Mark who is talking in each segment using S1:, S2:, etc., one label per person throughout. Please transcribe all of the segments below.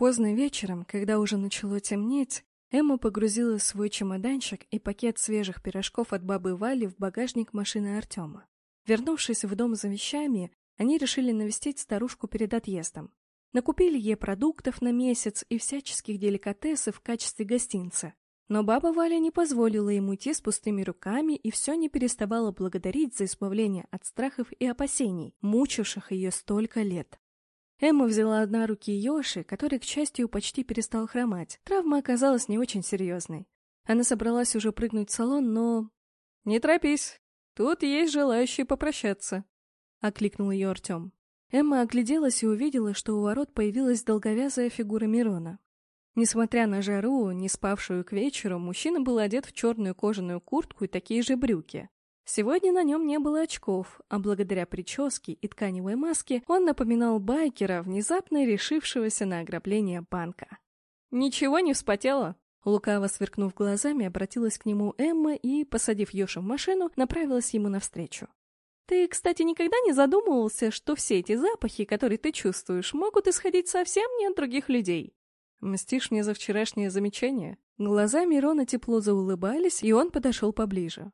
S1: Поздно вечером, когда уже начало темнеть, Эмма погрузила свой чемоданчик и пакет свежих пирожков от бабы Вали в багажник машины Артема. Вернувшись в дом за вещами, они решили навестить старушку перед отъездом. Накупили ей продуктов на месяц и всяческих деликатесов в качестве гостинца. Но баба Валя не позволила ему идти с пустыми руками и все не переставала благодарить за избавление от страхов и опасений, мучивших ее столько лет. Эмма взяла на руки Йоши, который, к счастью, почти перестал хромать. Травма оказалась не очень серьезной. Она собралась уже прыгнуть в салон, но... «Не торопись, тут есть желающие попрощаться», — окликнул ее Артем. Эмма огляделась и увидела, что у ворот появилась долговязая фигура Мирона. Несмотря на жару, не спавшую к вечеру, мужчина был одет в черную кожаную куртку и такие же брюки. Сегодня на нем не было очков, а благодаря прическе и тканевой маске он напоминал байкера, внезапно решившегося на ограбление банка. «Ничего не вспотело?» Лукаво сверкнув глазами, обратилась к нему Эмма и, посадив Ёша в машину, направилась ему навстречу. «Ты, кстати, никогда не задумывался, что все эти запахи, которые ты чувствуешь, могут исходить совсем не от других людей?» «Мстишь мне за вчерашнее замечание?» Глаза Мирона тепло заулыбались, и он подошел поближе.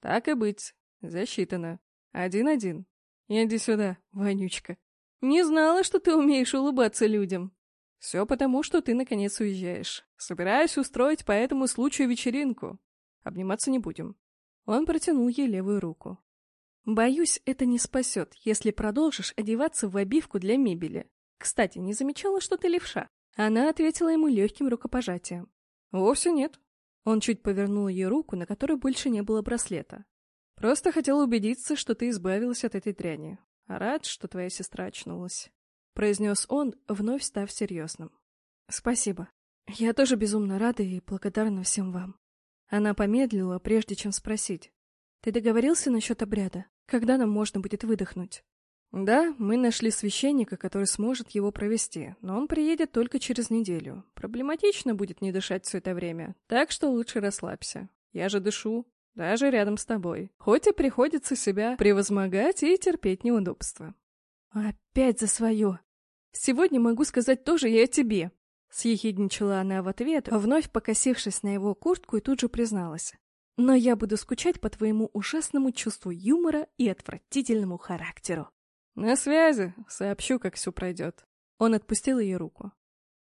S1: Так и быть. Засчитано. Один-один. Иди сюда, вонючка. Не знала, что ты умеешь улыбаться людям. Все потому, что ты наконец уезжаешь. Собираюсь устроить по этому случаю вечеринку. Обниматься не будем. Он протянул ей левую руку. Боюсь, это не спасет, если продолжишь одеваться в обивку для мебели. Кстати, не замечала, что ты левша? Она ответила ему легким рукопожатием. Вовсе нет. Он чуть повернул ей руку, на которой больше не было браслета. «Просто хотел убедиться, что ты избавилась от этой дряни. А рад, что твоя сестра очнулась», — произнес он, вновь став серьезным. «Спасибо. Я тоже безумно рада и благодарна всем вам». Она помедлила, прежде чем спросить. «Ты договорился насчет обряда? Когда нам можно будет выдохнуть?» Да, мы нашли священника, который сможет его провести, но он приедет только через неделю. Проблематично будет не дышать все это время, так что лучше расслабься. Я же дышу, даже рядом с тобой. Хоть и приходится себя превозмогать и терпеть неудобства. Опять за свое. Сегодня могу сказать тоже и о тебе. Съехидничала она в ответ, вновь покосившись на его куртку и тут же призналась. Но я буду скучать по твоему ужасному чувству юмора и отвратительному характеру. «На связи. Сообщу, как все пройдет». Он отпустил ее руку.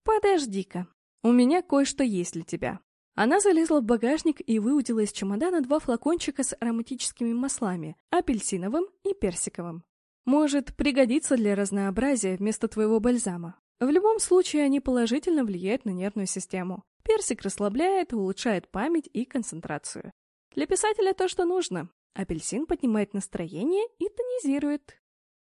S1: «Подожди-ка. У меня кое-что есть для тебя». Она залезла в багажник и выудила из чемодана два флакончика с ароматическими маслами, апельсиновым и персиковым. Может, пригодится для разнообразия вместо твоего бальзама. В любом случае, они положительно влияют на нервную систему. Персик расслабляет, улучшает память и концентрацию. Для писателя то, что нужно. Апельсин поднимает настроение и тонизирует.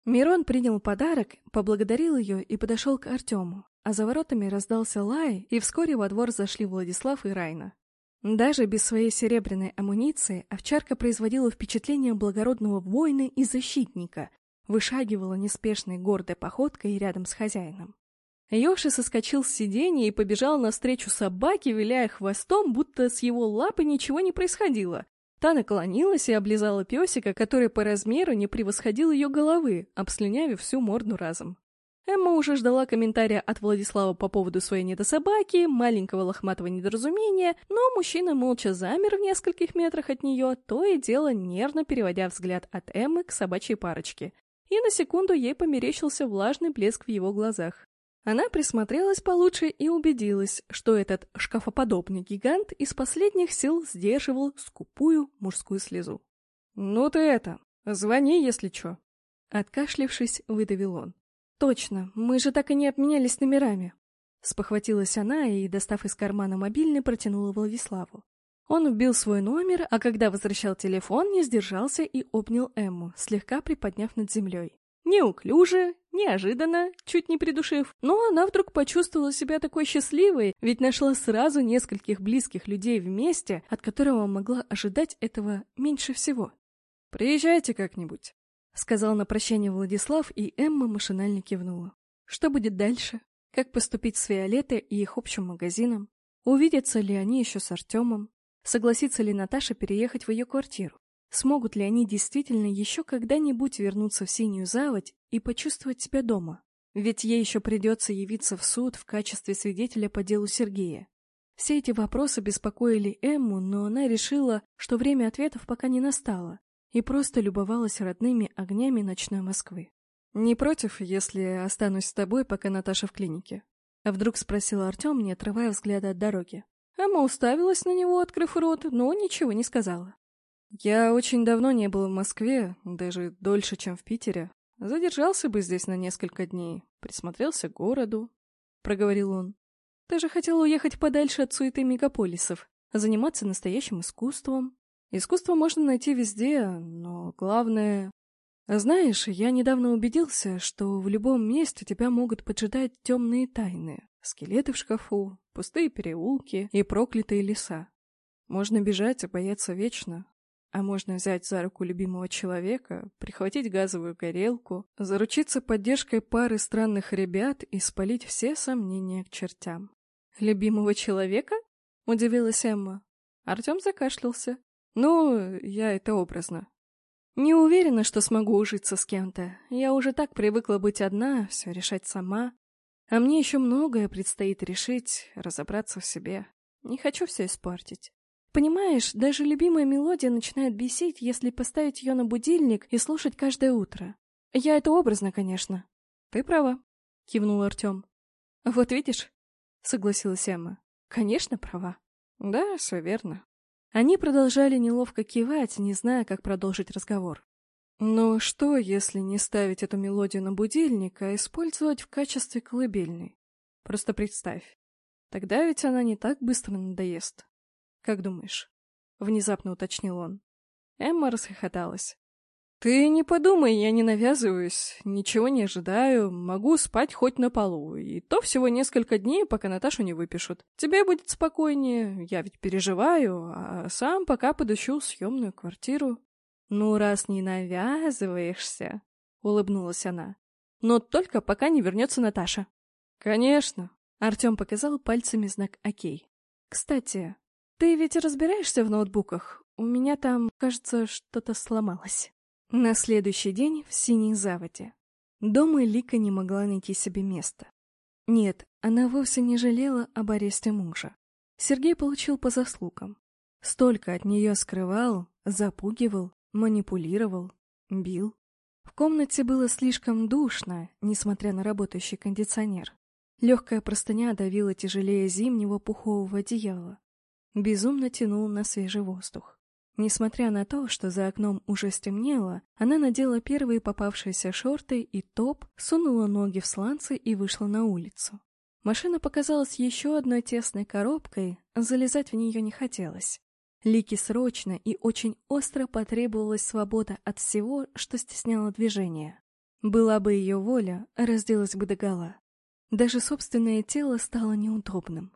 S1: Мирон принял подарок, поблагодарил ее и подошел к Артему, а за воротами раздался лай, и вскоре во двор зашли Владислав и Райна. Даже без своей серебряной амуниции овчарка производила впечатление благородного воина и защитника, вышагивала неспешной гордой походкой рядом с хозяином. Йоши соскочил с сиденья и побежал навстречу собаке, виляя хвостом, будто с его лапы ничего не происходило, Та наклонилась и облизала песика, который по размеру не превосходил ее головы, обслюнявив всю морду разом. Эмма уже ждала комментария от Владислава по поводу своей недособаки, маленького лохматого недоразумения, но мужчина молча замер в нескольких метрах от нее, то и дело нервно переводя взгляд от Эммы к собачьей парочке. И на секунду ей померещился влажный блеск в его глазах. Она присмотрелась получше и убедилась, что этот шкафоподобный гигант из последних сил сдерживал скупую мужскую слезу. «Ну ты это, звони, если чё!» Откашлившись, выдавил он. «Точно, мы же так и не обменялись номерами!» Спохватилась она и, достав из кармана мобильный, протянула Владиславу. Он вбил свой номер, а когда возвращал телефон, не сдержался и обнял Эмму, слегка приподняв над землей. Неуклюже, неожиданно, чуть не придушив, но она вдруг почувствовала себя такой счастливой, ведь нашла сразу нескольких близких людей вместе, от которого могла ожидать этого меньше всего. «Приезжайте как-нибудь», — сказал на прощание Владислав, и Эмма машинально кивнула. Что будет дальше? Как поступить с Виолеттой и их общим магазином? Увидятся ли они еще с Артемом? Согласится ли Наташа переехать в ее квартиру? Смогут ли они действительно еще когда-нибудь вернуться в синюю заводь и почувствовать себя дома? Ведь ей еще придется явиться в суд в качестве свидетеля по делу Сергея. Все эти вопросы беспокоили Эмму, но она решила, что время ответов пока не настало, и просто любовалась родными огнями ночной Москвы. «Не против, если останусь с тобой, пока Наташа в клинике?» А вдруг спросил Артем, не отрывая взгляда от дороги. Эмма уставилась на него, открыв рот, но ничего не сказала. «Я очень давно не был в Москве, даже дольше, чем в Питере. Задержался бы здесь на несколько дней, присмотрелся к городу», — проговорил он. «Ты же хотел уехать подальше от суеты мегаполисов, заниматься настоящим искусством. Искусство можно найти везде, но главное знаешь, я недавно убедился, что в любом месте тебя могут поджидать темные тайны. Скелеты в шкафу, пустые переулки и проклятые леса. Можно бежать и бояться вечно, а можно взять за руку любимого человека, прихватить газовую горелку, заручиться поддержкой пары странных ребят и спалить все сомнения к чертям. «Любимого человека?» — удивилась Эмма. Артем закашлялся. «Ну, я это образно. Не уверена, что смогу ужиться с кем-то. Я уже так привыкла быть одна, все решать сама. А мне еще многое предстоит решить, разобраться в себе. Не хочу все испортить. Понимаешь, даже любимая мелодия начинает бесить, если поставить ее на будильник и слушать каждое утро. Я это образно, конечно. Ты права, кивнул Артем. Вот видишь, согласилась Эмма. Конечно, права. Да, все верно. Они продолжали неловко кивать, не зная, как продолжить разговор. Но что, если не ставить эту мелодию на будильник, а использовать в качестве колыбельной? Просто представь. Тогда ведь она не так быстро надоест. Как думаешь? Внезапно уточнил он. Эмма расхохоталась. «Ты не подумай, я не навязываюсь, ничего не ожидаю, могу спать хоть на полу, и то всего несколько дней, пока Наташу не выпишут. Тебе будет спокойнее, я ведь переживаю, а сам пока подыщу съемную квартиру». «Ну, раз не навязываешься», — улыбнулась она, — «но только пока не вернется Наташа». «Конечно», — Артем показал пальцами знак «Окей». «Кстати, ты ведь разбираешься в ноутбуках? У меня там, кажется, что-то сломалось». На следующий день в Синей Заводе. Дома Лика не могла найти себе места. Нет, она вовсе не жалела об аресте мужа. Сергей получил по заслугам. Столько от нее скрывал, запугивал, манипулировал, бил. В комнате было слишком душно, несмотря на работающий кондиционер. Легкая простыня давила тяжелее зимнего пухового одеяла. Безумно тянул на свежий воздух. Несмотря на то, что за окном уже стемнело, она надела первые попавшиеся шорты и топ, сунула ноги в сланцы и вышла на улицу. Машина показалась еще одной тесной коробкой, залезать в нее не хотелось. Лике срочно и очень остро потребовалась свобода от всего, что стесняло движение. Была бы ее воля, разделась бы догола. Даже собственное тело стало неудобным.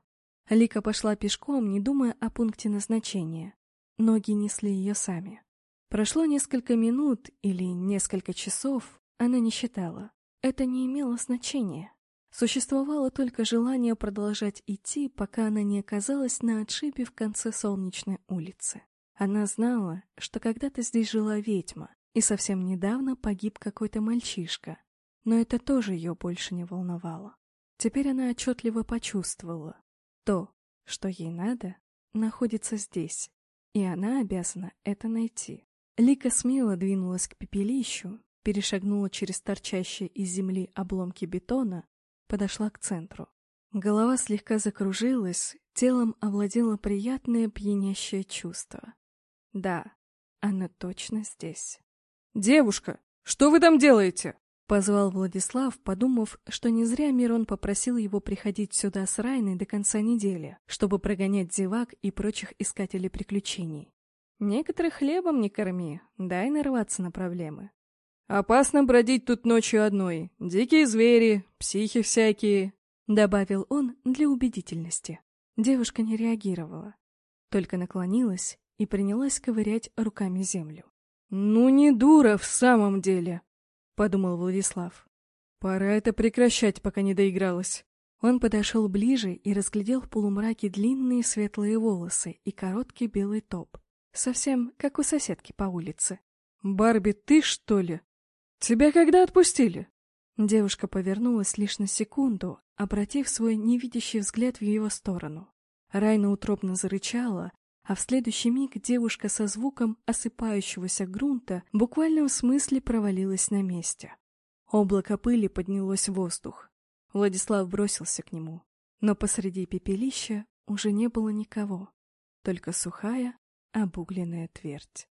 S1: Лика пошла пешком, не думая о пункте назначения. Ноги несли ее сами. Прошло несколько минут или несколько часов, она не считала. Это не имело значения. Существовало только желание продолжать идти, пока она не оказалась на отшибе в конце солнечной улицы. Она знала, что когда-то здесь жила ведьма, и совсем недавно погиб какой-то мальчишка. Но это тоже ее больше не волновало. Теперь она отчетливо почувствовала. То, что ей надо, находится здесь, и она обязана это найти. Лика смело двинулась к пепелищу, перешагнула через торчащие из земли обломки бетона, подошла к центру. Голова слегка закружилась, телом овладело приятное пьянящее чувство. Да, она точно здесь. «Девушка, что вы там делаете?» Позвал Владислав, подумав, что не зря Мирон попросил его приходить сюда с Райной до конца недели, чтобы прогонять зевак и прочих искателей приключений. Некоторых хлебом не корми, дай нарваться на проблемы. «Опасно бродить тут ночью одной. Дикие звери, психи всякие», — добавил он для убедительности. Девушка не реагировала, только наклонилась и принялась ковырять руками землю. «Ну не дура в самом деле!» — подумал Владислав. «Пора это прекращать, пока не доигралась». Он подошел ближе и разглядел в полумраке длинные светлые волосы и короткий белый топ. Совсем как у соседки по улице. «Барби, ты что ли? Тебя когда отпустили?» Девушка повернулась лишь на секунду, обратив свой невидящий взгляд в его сторону. Райна утробно зарычала, а в следующий миг девушка со звуком осыпающегося грунта в буквальном смысле провалилась на месте. Облако пыли поднялось в воздух. Владислав бросился к нему, но посреди пепелища уже не было никого, только сухая, обугленная твердь.